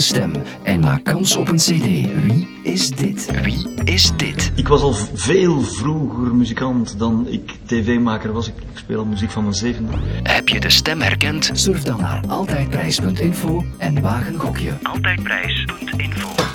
stem en maak kans op een cd. Wie is dit? Wie is dit? Ik was al veel vroeger muzikant dan ik tv-maker was. Ik speel al muziek van mijn zevende. Heb je de stem herkend? Surf dan naar altijdprijs.info en wagen een gokje. Altijdprijs.info